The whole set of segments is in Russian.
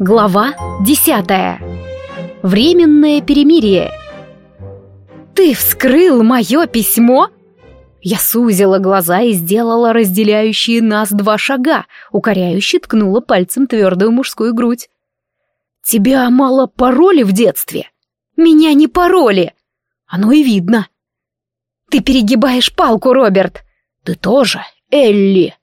Глава 10. Временное перемирие. Ты вскрыл мое письмо? Я сузила глаза и сделала разделяющие нас два шага, укоряюще ткнула пальцем твердую мужскую грудь. Тебя мало пароли в детстве? Меня не пароли. Оно и видно. Ты перегибаешь палку, Роберт. Ты тоже, Элли.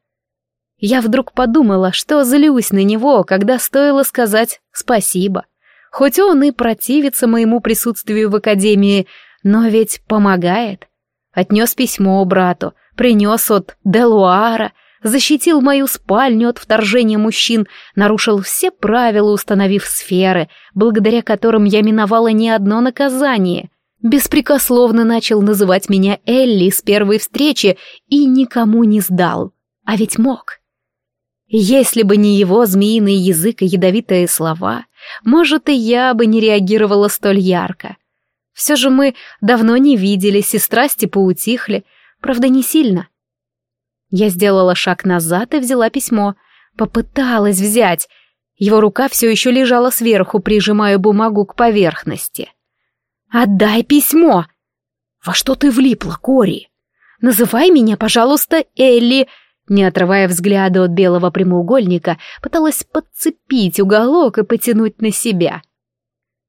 Я вдруг подумала, что злюсь на него, когда стоило сказать «спасибо». Хоть он и противится моему присутствию в академии, но ведь помогает. Отнес письмо брату, принес от Делуара, защитил мою спальню от вторжения мужчин, нарушил все правила, установив сферы, благодаря которым я миновала не одно наказание. Беспрекословно начал называть меня Элли с первой встречи и никому не сдал. А ведь мог. Если бы не его змеиный язык и ядовитые слова, может, и я бы не реагировала столь ярко. Все же мы давно не виделись, и страсти поутихли, правда, не сильно. Я сделала шаг назад и взяла письмо. Попыталась взять. Его рука все еще лежала сверху, прижимая бумагу к поверхности. «Отдай письмо!» «Во что ты влипла, Кори?» «Называй меня, пожалуйста, Элли...» Не отрывая взгляда от белого прямоугольника, пыталась подцепить уголок и потянуть на себя.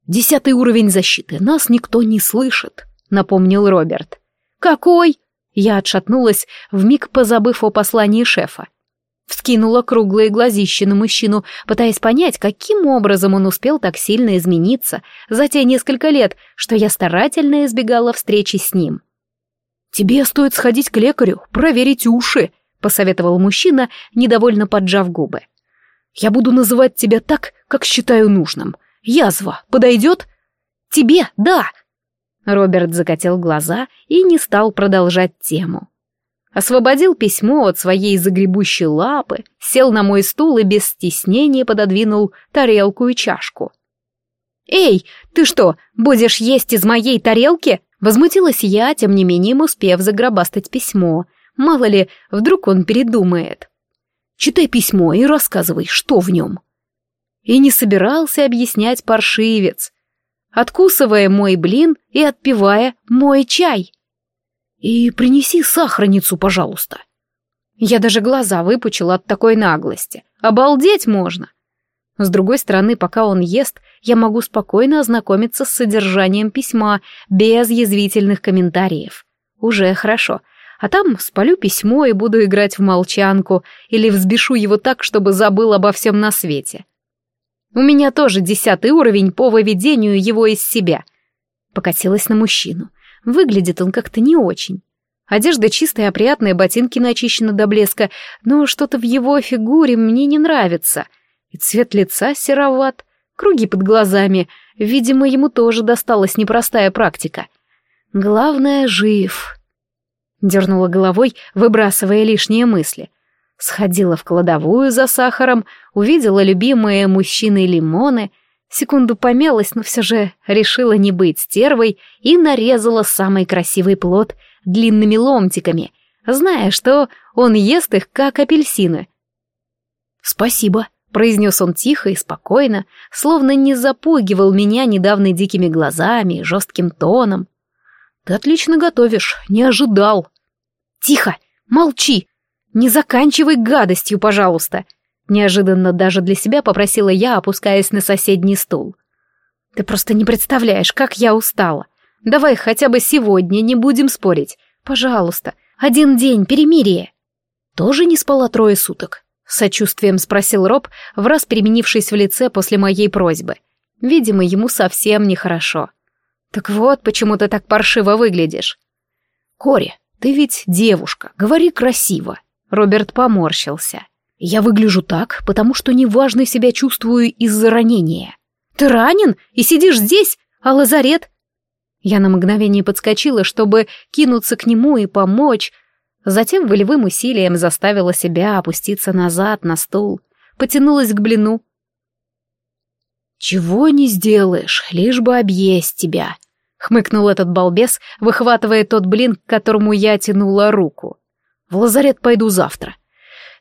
«Десятый уровень защиты, нас никто не слышит», — напомнил Роберт. «Какой?» — я отшатнулась, вмиг позабыв о послании шефа. Вскинула круглые глазища на мужчину, пытаясь понять, каким образом он успел так сильно измениться за те несколько лет, что я старательно избегала встречи с ним. «Тебе стоит сходить к лекарю, проверить уши», — посоветовал мужчина, недовольно поджав губы. «Я буду называть тебя так, как считаю нужным. Язва подойдет?» «Тебе, да!» Роберт закатил глаза и не стал продолжать тему. Освободил письмо от своей загребущей лапы, сел на мой стул и без стеснения пододвинул тарелку и чашку. «Эй, ты что, будешь есть из моей тарелки?» Возмутилась я, тем не менее успев загробастать письмо — Мало ли, вдруг он передумает. Читай письмо и рассказывай, что в нем. И не собирался объяснять паршивец, откусывая мой блин и отпивая мой чай. И принеси сахарницу, пожалуйста. Я даже глаза выпучила от такой наглости. Обалдеть можно. С другой стороны, пока он ест, я могу спокойно ознакомиться с содержанием письма без язвительных комментариев. Уже хорошо а там спалю письмо и буду играть в молчанку или взбешу его так, чтобы забыл обо всем на свете. У меня тоже десятый уровень по выведению его из себя. Покатилась на мужчину. Выглядит он как-то не очень. Одежда чистая, опрятная, ботинки начищены до блеска, но что-то в его фигуре мне не нравится. И цвет лица сероват, круги под глазами. Видимо, ему тоже досталась непростая практика. Главное, жив. Дернула головой, выбрасывая лишние мысли. Сходила в кладовую за сахаром, увидела любимые мужчины лимоны, секунду помялась, но все же решила не быть стервой и нарезала самый красивый плод длинными ломтиками, зная, что он ест их как апельсины. «Спасибо», — произнес он тихо и спокойно, словно не запугивал меня недавно дикими глазами и жестким тоном. Ты отлично готовишь, не ожидал. Тихо, молчи, не заканчивай гадостью, пожалуйста. Неожиданно даже для себя попросила я, опускаясь на соседний стул. Ты просто не представляешь, как я устала. Давай хотя бы сегодня не будем спорить. Пожалуйста, один день перемирия. Тоже не спала трое суток. Сочувствием спросил Роб, враз переменившись в лице после моей просьбы. Видимо, ему совсем нехорошо. Так вот, почему ты так паршиво выглядишь. Кори, ты ведь девушка, говори красиво. Роберт поморщился. Я выгляжу так, потому что неважно себя чувствую из-за ранения. Ты ранен и сидишь здесь, а лазарет? Я на мгновение подскочила, чтобы кинуться к нему и помочь. Затем волевым усилием заставила себя опуститься назад на стул. Потянулась к блину, «Чего не сделаешь, лишь бы объесть тебя», — хмыкнул этот балбес, выхватывая тот блин, к которому я тянула руку. «В лазарет пойду завтра.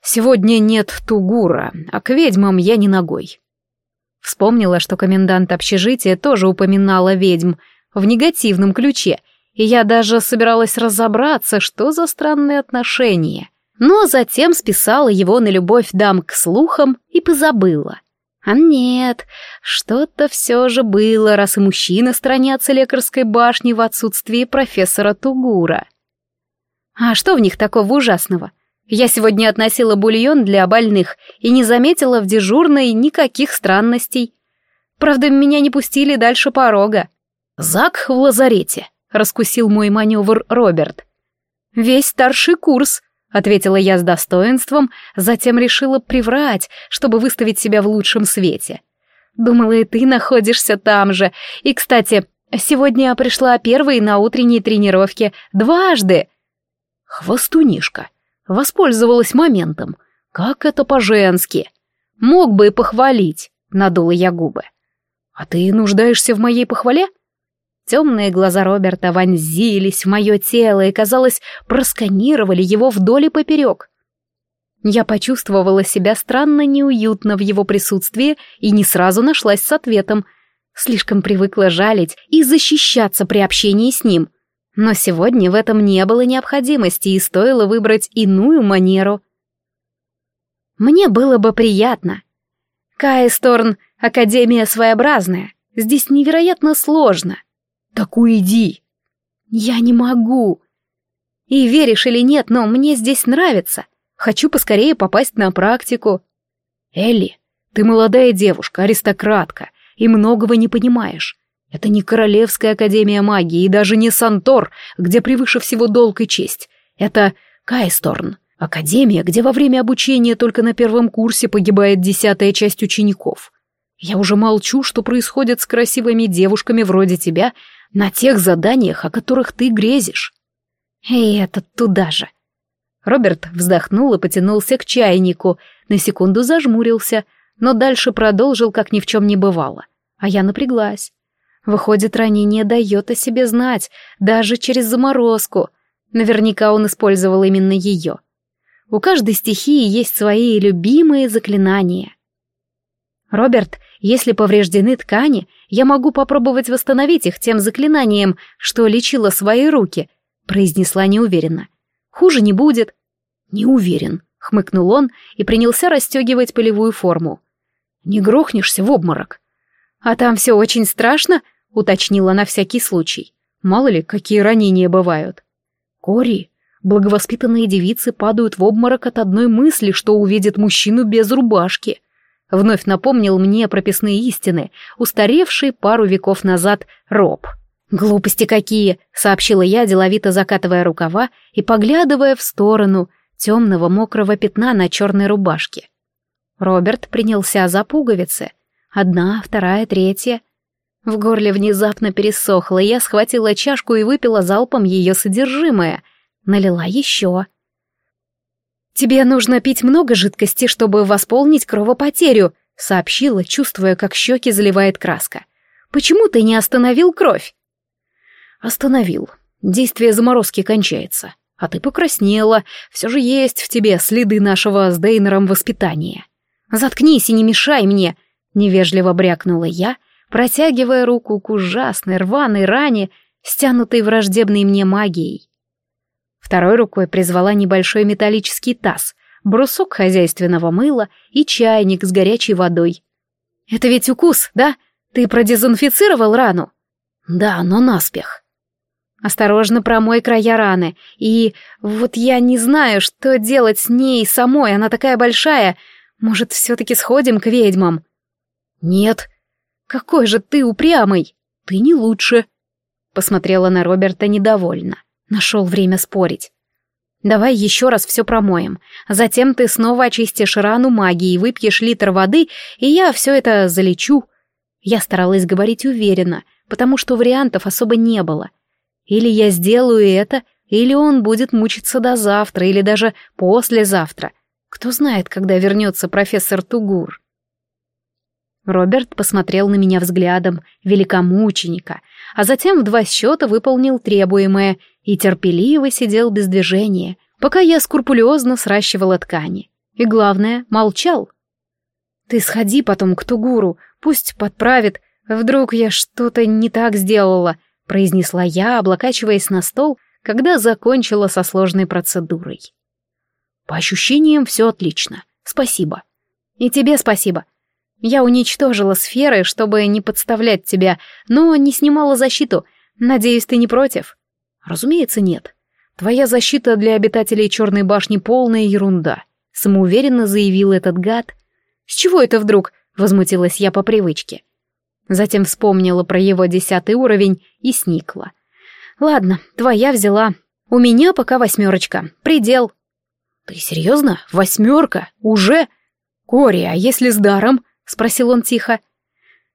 Сегодня нет тугура, а к ведьмам я не ногой». Вспомнила, что комендант общежития тоже упоминала ведьм в негативном ключе, и я даже собиралась разобраться, что за странные отношения. Но затем списала его на любовь дам к слухам и позабыла — а нет, что-то все же было, раз и мужчины странятся лекарской башни в отсутствии профессора Тугура. А что в них такого ужасного? Я сегодня относила бульон для больных и не заметила в дежурной никаких странностей. Правда, меня не пустили дальше порога. «Зак в лазарете», — раскусил мой маневр Роберт. «Весь старший курс», — ответила я с достоинством, затем решила приврать, чтобы выставить себя в лучшем свете. «Думала, и ты находишься там же. И, кстати, сегодня я пришла первой на утренней тренировке. Дважды!» «Хвостунишка!» Воспользовалась моментом. «Как это по-женски!» «Мог бы и похвалить», — надула я губы. «А ты нуждаешься в моей похвале?» Темные глаза Роберта вонзились в мое тело и, казалось, просканировали его вдоль и поперек. Я почувствовала себя странно неуютно в его присутствии и не сразу нашлась с ответом. Слишком привыкла жалить и защищаться при общении с ним. Но сегодня в этом не было необходимости и стоило выбрать иную манеру. Мне было бы приятно. Каесторн — академия своеобразная. Здесь невероятно сложно. Так уйди!» «Я не могу!» «И веришь или нет, но мне здесь нравится. Хочу поскорее попасть на практику». «Элли, ты молодая девушка, аристократка, и многого не понимаешь. Это не Королевская Академия Магии и даже не Сантор, где превыше всего долг и честь. Это Кайсторн, академия, где во время обучения только на первом курсе погибает десятая часть учеников. Я уже молчу, что происходит с красивыми девушками вроде тебя, на тех заданиях, о которых ты грезишь. И этот туда же. Роберт вздохнул и потянулся к чайнику, на секунду зажмурился, но дальше продолжил, как ни в чем не бывало. А я напряглась. Выходит, ранение дает о себе знать, даже через заморозку. Наверняка он использовал именно ее. У каждой стихии есть свои любимые заклинания. Роберт, если повреждены ткани, я могу попробовать восстановить их тем заклинанием, что лечила свои руки», — произнесла неуверенно. «Хуже не будет». «Не уверен», — хмыкнул он и принялся расстегивать полевую форму. «Не грохнешься в обморок». «А там все очень страшно», — уточнила на всякий случай. «Мало ли, какие ранения бывают». «Кори, благовоспитанные девицы падают в обморок от одной мысли, что увидят мужчину без рубашки», — Вновь напомнил мне прописные истины, устаревший пару веков назад роб. «Глупости какие!» — сообщила я, деловито закатывая рукава и поглядывая в сторону темного мокрого пятна на черной рубашке. Роберт принялся за пуговицы. Одна, вторая, третья. В горле внезапно пересохло, я схватила чашку и выпила залпом ее содержимое. Налила еще. «Тебе нужно пить много жидкости, чтобы восполнить кровопотерю», сообщила, чувствуя, как щеки заливает краска. «Почему ты не остановил кровь?» «Остановил. Действие заморозки кончается. А ты покраснела. Все же есть в тебе следы нашего с Дейнером воспитания. Заткнись и не мешай мне!» Невежливо брякнула я, протягивая руку к ужасной рваной ране, стянутой враждебной мне магией. Второй рукой призвала небольшой металлический таз, брусок хозяйственного мыла и чайник с горячей водой. «Это ведь укус, да? Ты продезинфицировал рану?» «Да, но наспех». «Осторожно промой края раны. И вот я не знаю, что делать с ней самой, она такая большая. Может, все-таки сходим к ведьмам?» «Нет». «Какой же ты упрямый! Ты не лучше!» Посмотрела на Роберта недовольно. Нашел время спорить. Давай еще раз все промоем. Затем ты снова очистишь рану магией, выпьешь литр воды, и я все это залечу. Я старалась говорить уверенно, потому что вариантов особо не было. Или я сделаю это, или он будет мучиться до завтра, или даже послезавтра. Кто знает, когда вернется профессор Тугур. Роберт посмотрел на меня взглядом великомученика, а затем в два счета выполнил требуемое — и терпеливо сидел без движения, пока я скрупулезно сращивала ткани. И главное, молчал. «Ты сходи потом к Тугуру, пусть подправит, вдруг я что-то не так сделала», произнесла я, облокачиваясь на стол, когда закончила со сложной процедурой. «По ощущениям все отлично. Спасибо». «И тебе спасибо. Я уничтожила сферы, чтобы не подставлять тебя, но не снимала защиту. Надеюсь, ты не против?» Разумеется, нет. Твоя защита для обитателей Черной башни полная ерунда, самоуверенно заявил этот гад. С чего это вдруг? Возмутилась я по привычке. Затем вспомнила про его десятый уровень и сникла. Ладно, твоя взяла. У меня пока восьмерочка. Предел. Ты серьезно? Восьмерка? Уже? Кори, а если с даром? Спросил он тихо.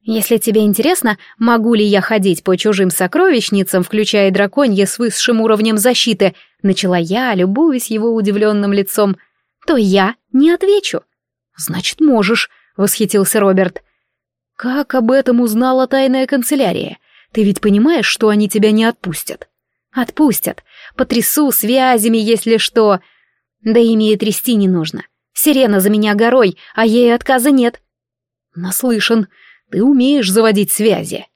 Если тебе интересно, могу ли я ходить по чужим сокровищницам, включая драконье с высшим уровнем защиты, начала я, любуясь его удивленным лицом, то я не отвечу. Значит, можешь, восхитился Роберт. Как об этом узнала тайная канцелярия? Ты ведь понимаешь, что они тебя не отпустят? Отпустят. Потрясу связями, если что. Да ими и трясти не нужно. Сирена за меня горой, а ей отказа нет. Наслышан. Ты умеешь заводить связи».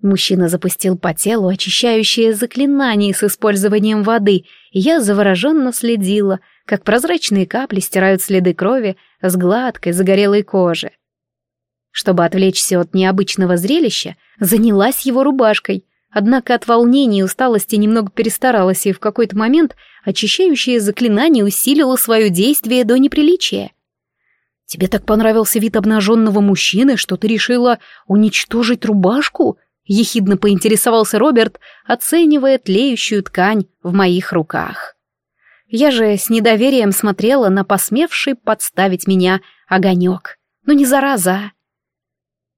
Мужчина запустил по телу очищающее заклинание с использованием воды, и я завороженно следила, как прозрачные капли стирают следы крови с гладкой загорелой кожи. Чтобы отвлечься от необычного зрелища, занялась его рубашкой, однако от волнения и усталости немного перестаралась, и в какой-то момент очищающее заклинание усилило свое действие до неприличия — Тебе так понравился вид обнаженного мужчины, что ты решила уничтожить рубашку?» — ехидно поинтересовался Роберт, оценивая тлеющую ткань в моих руках. Я же с недоверием смотрела на посмевший подставить меня огонек. Ну не зараза.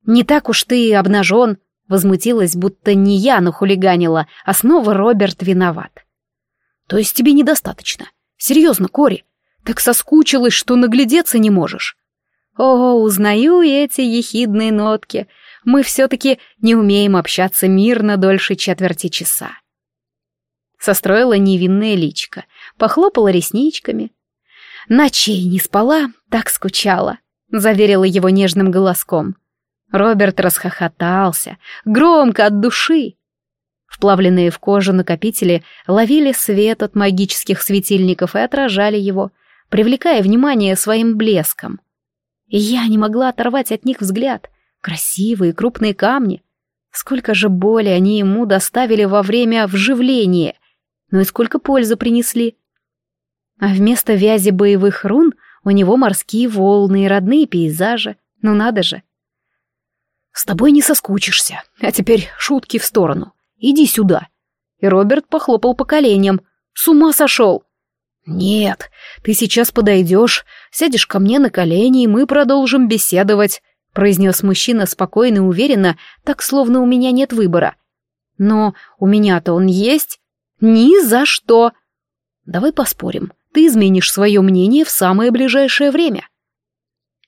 «Не так уж ты обнажен», — возмутилась, будто не я нахулиганила, а снова Роберт виноват. «То есть тебе недостаточно? Серьезно, Кори, так соскучилась, что наглядеться не можешь. О, узнаю эти ехидные нотки. Мы все-таки не умеем общаться мирно дольше четверти часа. Состроила невинное личко, похлопала ресничками. Ночей не спала, так скучала, заверила его нежным голоском. Роберт расхохотался, громко от души. Вплавленные в кожу накопители ловили свет от магических светильников и отражали его — привлекая внимание своим блеском. И я не могла оторвать от них взгляд. Красивые крупные камни. Сколько же боли они ему доставили во время вживления, ну и сколько пользы принесли. А вместо вязи боевых рун у него морские волны и родные пейзажи. Ну надо же. «С тобой не соскучишься. А теперь шутки в сторону. Иди сюда». И Роберт похлопал по коленям. «С ума сошел!» «Нет, ты сейчас подойдешь, сядешь ко мне на колени, и мы продолжим беседовать», произнес мужчина спокойно и уверенно, так словно у меня нет выбора. «Но у меня-то он есть. Ни за что!» «Давай поспорим. Ты изменишь свое мнение в самое ближайшее время».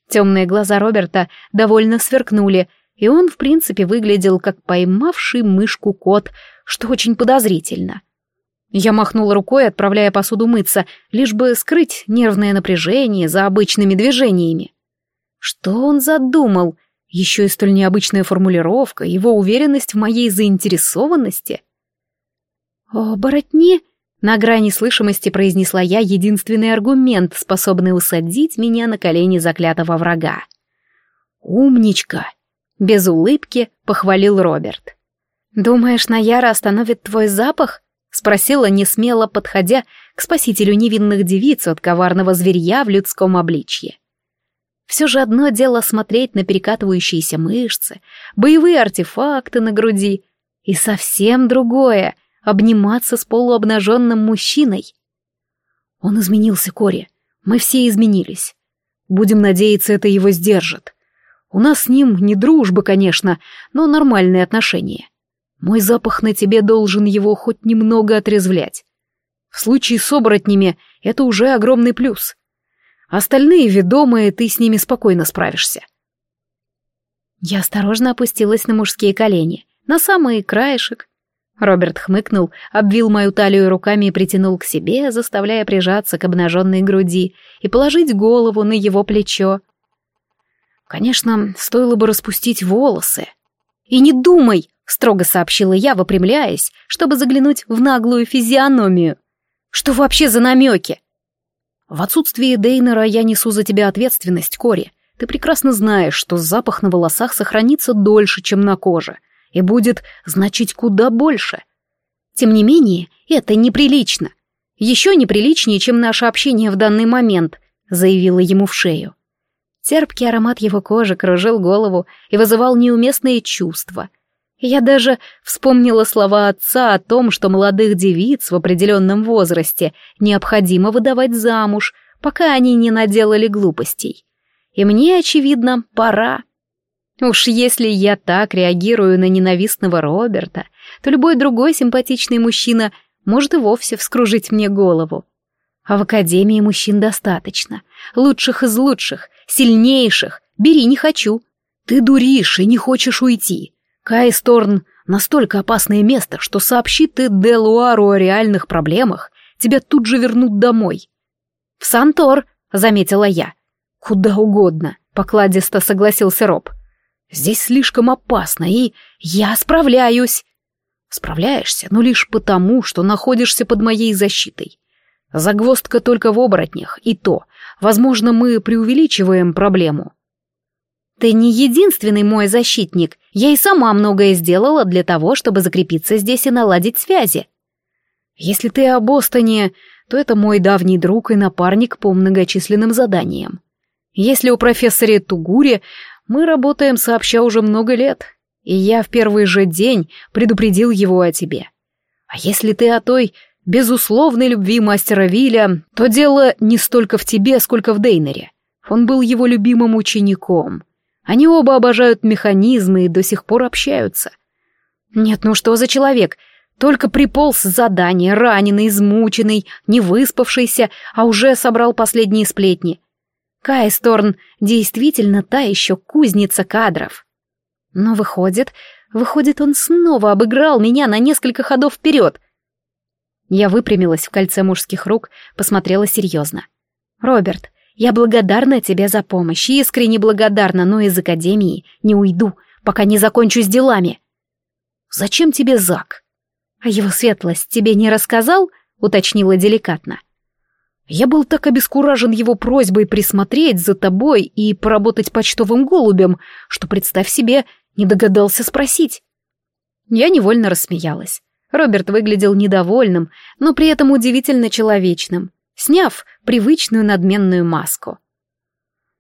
Темные глаза Роберта довольно сверкнули, и он, в принципе, выглядел как поймавший мышку кот, что очень подозрительно — я махнула рукой, отправляя посуду мыться, лишь бы скрыть нервное напряжение за обычными движениями. Что он задумал? Еще и столь необычная формулировка, его уверенность в моей заинтересованности. «О, на грани слышимости произнесла я единственный аргумент, способный усадить меня на колени заклятого врага. «Умничка!» — без улыбки похвалил Роберт. «Думаешь, Наяра остановит твой запах?» — спросила, не смело подходя к спасителю невинных девиц от коварного зверья в людском обличье. Все же одно дело смотреть на перекатывающиеся мышцы, боевые артефакты на груди, и совсем другое — обниматься с полуобнаженным мужчиной. Он изменился, Кори. Мы все изменились. Будем надеяться, это его сдержит. У нас с ним не дружба, конечно, но нормальные отношения. Мой запах на тебе должен его хоть немного отрезвлять. В случае с оборотнями это уже огромный плюс. Остальные ведомые, ты с ними спокойно справишься. Я осторожно опустилась на мужские колени, на самый краешек. Роберт хмыкнул, обвил мою талию руками и притянул к себе, заставляя прижаться к обнаженной груди и положить голову на его плечо. Конечно, стоило бы распустить волосы. «И не думай!» строго сообщила я, выпрямляясь, чтобы заглянуть в наглую физиономию. «Что вообще за намеки?» «В отсутствие Дейнера я несу за тебя ответственность, Кори. Ты прекрасно знаешь, что запах на волосах сохранится дольше, чем на коже, и будет значить куда больше. Тем не менее, это неприлично. Еще неприличнее, чем наше общение в данный момент», — заявила ему в шею. Терпкий аромат его кожи кружил голову и вызывал неуместные чувства — я даже вспомнила слова отца о том, что молодых девиц в определенном возрасте необходимо выдавать замуж, пока они не наделали глупостей. И мне, очевидно, пора. Уж если я так реагирую на ненавистного Роберта, то любой другой симпатичный мужчина может и вовсе вскружить мне голову. А в академии мужчин достаточно. Лучших из лучших, сильнейших. Бери, не хочу. Ты дуришь и не хочешь уйти. Кайсторн настолько опасное место, что сообщи ты Делуару о реальных проблемах, тебя тут же вернут домой. «В Сантор», — заметила я. «Куда угодно», — покладисто согласился Роб. «Здесь слишком опасно, и я справляюсь». «Справляешься, но лишь потому, что находишься под моей защитой. Загвоздка только в оборотнях, и то, возможно, мы преувеличиваем проблему». Ты не единственный мой защитник. Я и сама многое сделала для того, чтобы закрепиться здесь и наладить связи. Если ты об Остоне, то это мой давний друг и напарник по многочисленным заданиям. Если у профессора Тугури, мы работаем сообща уже много лет, и я в первый же день предупредил его о тебе. А если ты о той безусловной любви мастера Виля, то дело не столько в тебе, сколько в Дейнере. Он был его любимым учеником — они оба обожают механизмы и до сих пор общаются. Нет, ну что за человек? Только приполз с задания, раненый, измученный, не выспавшийся, а уже собрал последние сплетни. Кайсторн действительно та еще кузница кадров. Но выходит, выходит, он снова обыграл меня на несколько ходов вперед. Я выпрямилась в кольце мужских рук, посмотрела серьезно. «Роберт, я благодарна тебе за помощь искренне благодарна, но из академии не уйду, пока не закончу с делами. Зачем тебе Зак? А его светлость тебе не рассказал? Уточнила деликатно. Я был так обескуражен его просьбой присмотреть за тобой и поработать почтовым голубем, что, представь себе, не догадался спросить. Я невольно рассмеялась. Роберт выглядел недовольным, но при этом удивительно человечным сняв привычную надменную маску.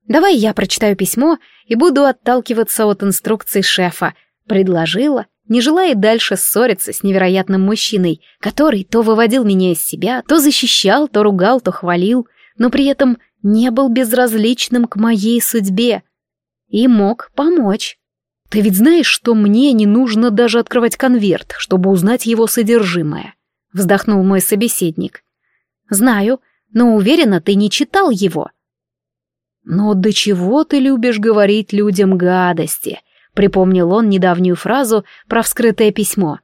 «Давай я прочитаю письмо и буду отталкиваться от инструкций шефа», — предложила, не желая дальше ссориться с невероятным мужчиной, который то выводил меня из себя, то защищал, то ругал, то хвалил, но при этом не был безразличным к моей судьбе и мог помочь. Ты ведь знаешь, что мне не нужно даже открывать конверт, чтобы узнать его содержимое, вздохнул мой собеседник. Знаю, но уверена, ты не читал его». «Но до чего ты любишь говорить людям гадости?» — припомнил он недавнюю фразу про вскрытое письмо.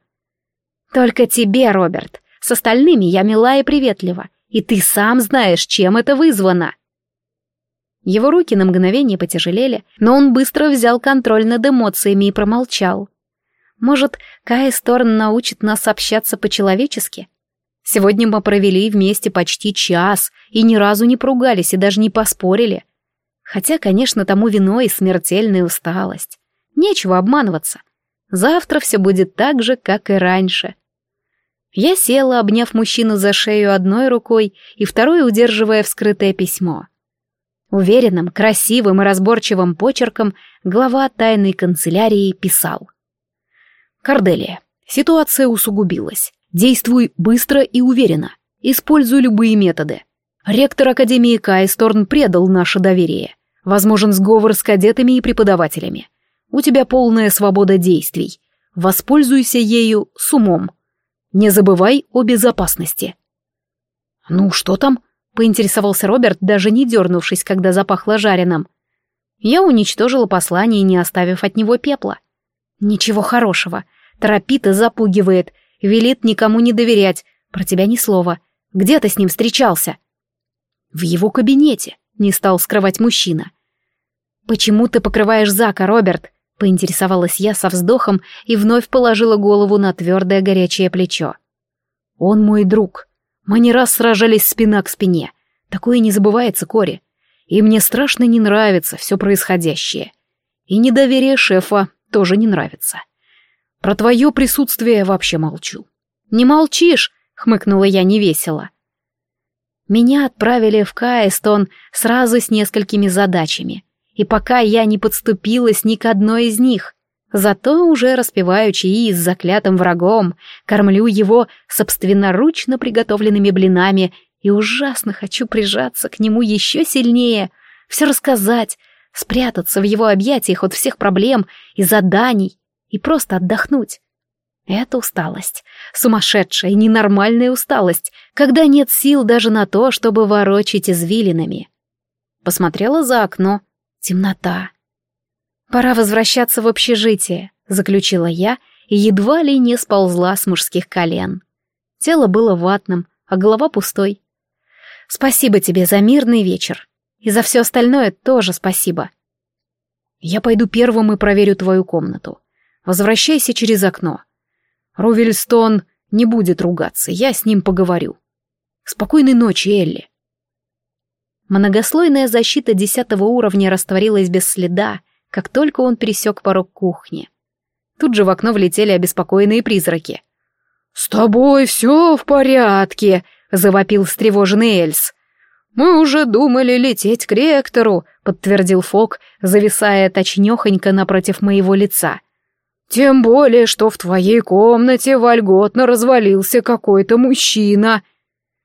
«Только тебе, Роберт. С остальными я мила и приветлива, и ты сам знаешь, чем это вызвано». Его руки на мгновение потяжелели, но он быстро взял контроль над эмоциями и промолчал. «Может, Кай Сторн научит нас общаться по-человечески? Сегодня мы провели вместе почти час и ни разу не поругались и даже не поспорили. Хотя, конечно, тому виной и смертельная усталость. Нечего обманываться. Завтра все будет так же, как и раньше. Я села, обняв мужчину за шею одной рукой и второй удерживая вскрытое письмо. Уверенным, красивым и разборчивым почерком глава тайной канцелярии писал. «Корделия, ситуация усугубилась. Действуй быстро и уверенно. Используй любые методы. Ректор Академии Кайсторн предал наше доверие. Возможен сговор с кадетами и преподавателями. У тебя полная свобода действий. Воспользуйся ею с умом. Не забывай о безопасности. «Ну, что там?» — поинтересовался Роберт, даже не дернувшись, когда запахло жареным. Я уничтожила послание, не оставив от него пепла. «Ничего хорошего. Торопит и запугивает велит никому не доверять. Про тебя ни слова. Где ты с ним встречался?» «В его кабинете», — не стал скрывать мужчина. «Почему ты покрываешь Зака, Роберт?» — поинтересовалась я со вздохом и вновь положила голову на твердое горячее плечо. «Он мой друг. Мы не раз сражались спина к спине. Такое не забывается, Кори. И мне страшно не нравится все происходящее. И недоверие шефа тоже не нравится». Про твое присутствие я вообще молчу. Не молчишь, хмыкнула я невесело. Меня отправили в Каэстон сразу с несколькими задачами, и пока я не подступилась ни к одной из них, зато уже распиваю чаи с заклятым врагом, кормлю его собственноручно приготовленными блинами и ужасно хочу прижаться к нему еще сильнее, все рассказать, спрятаться в его объятиях от всех проблем и заданий, и просто отдохнуть. Это усталость. Сумасшедшая, ненормальная усталость, когда нет сил даже на то, чтобы ворочить извилинами. Посмотрела за окно. Темнота. «Пора возвращаться в общежитие», — заключила я и едва ли не сползла с мужских колен. Тело было ватным, а голова пустой. «Спасибо тебе за мирный вечер. И за все остальное тоже спасибо. Я пойду первым и проверю твою комнату. Возвращайся через окно. Рувельстон не будет ругаться, я с ним поговорю. Спокойной ночи, Элли. Многослойная защита десятого уровня растворилась без следа, как только он пересек порог кухни. Тут же в окно влетели обеспокоенные призраки. «С тобой все в порядке», — завопил встревоженный Эльс. «Мы уже думали лететь к ректору», — подтвердил Фок, зависая точнёхонько напротив моего лица. Тем более, что в твоей комнате вольготно развалился какой-то мужчина.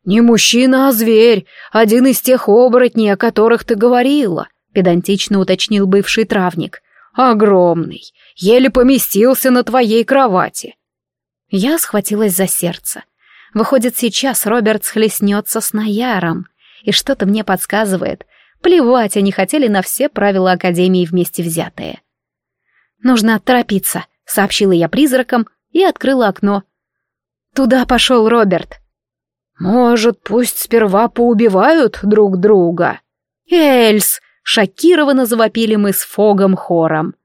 Не мужчина, а зверь, один из тех оборотней, о которых ты говорила, педантично уточнил бывший травник. Огромный, еле поместился на твоей кровати. Я схватилась за сердце. Выходит, сейчас Роберт схлестнется с Наяром. И что-то мне подсказывает. Плевать они хотели на все правила Академии вместе взятые. Нужно торопиться. — сообщила я призракам и открыла окно. «Туда пошел Роберт». «Может, пусть сперва поубивают друг друга?» «Эльс!» — шокированно завопили мы с Фогом хором.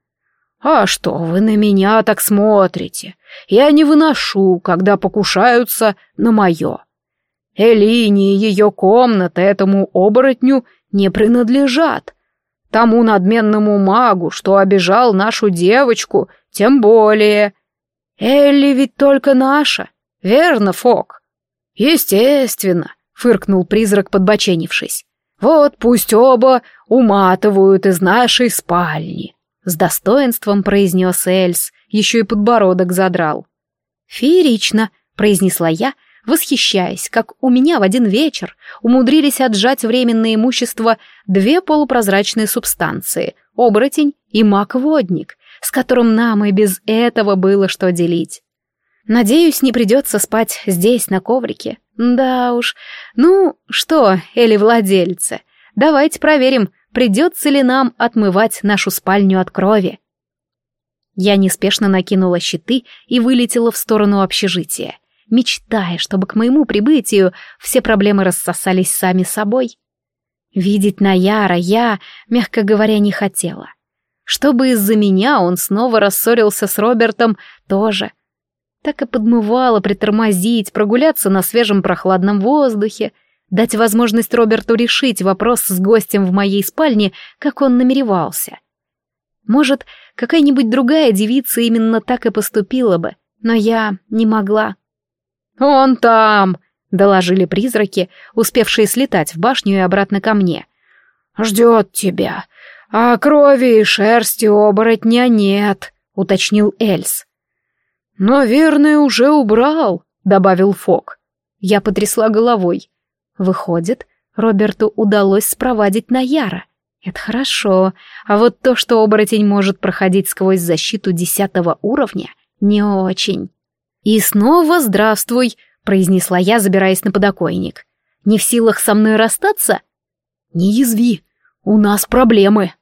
«А что вы на меня так смотрите? Я не выношу, когда покушаются на мое. Элине и ее комната этому оборотню не принадлежат тому надменному магу, что обижал нашу девочку тем более. Элли ведь только наша, верно, Фок? Естественно, фыркнул призрак, подбоченившись. Вот пусть оба уматывают из нашей спальни. С достоинством произнес Эльс, еще и подбородок задрал. Феерично, произнесла я, восхищаясь, как у меня в один вечер умудрились отжать временное имущество две полупрозрачные субстанции — оборотень и мак-водник, с которым нам и без этого было что делить. Надеюсь, не придется спать здесь, на коврике. Да уж. Ну, что, Эли владельцы, давайте проверим, придется ли нам отмывать нашу спальню от крови. Я неспешно накинула щиты и вылетела в сторону общежития, мечтая, чтобы к моему прибытию все проблемы рассосались сами собой. Видеть Наяра я, мягко говоря, не хотела. Чтобы из-за меня он снова рассорился с Робертом тоже. Так и подмывало притормозить, прогуляться на свежем прохладном воздухе, дать возможность Роберту решить вопрос с гостем в моей спальне, как он намеревался. Может, какая-нибудь другая девица именно так и поступила бы, но я не могла. «Он там!» — доложили призраки, успевшие слетать в башню и обратно ко мне. «Ждет тебя. «А крови и шерсти оборотня нет», — уточнил Эльс. «Наверное, уже убрал», — добавил Фок. Я потрясла головой. Выходит, Роберту удалось спровадить Наяра. Это хорошо, а вот то, что оборотень может проходить сквозь защиту десятого уровня, не очень. «И снова здравствуй», — произнесла я, забираясь на подоконник. «Не в силах со мной расстаться?» «Не язви, у нас проблемы».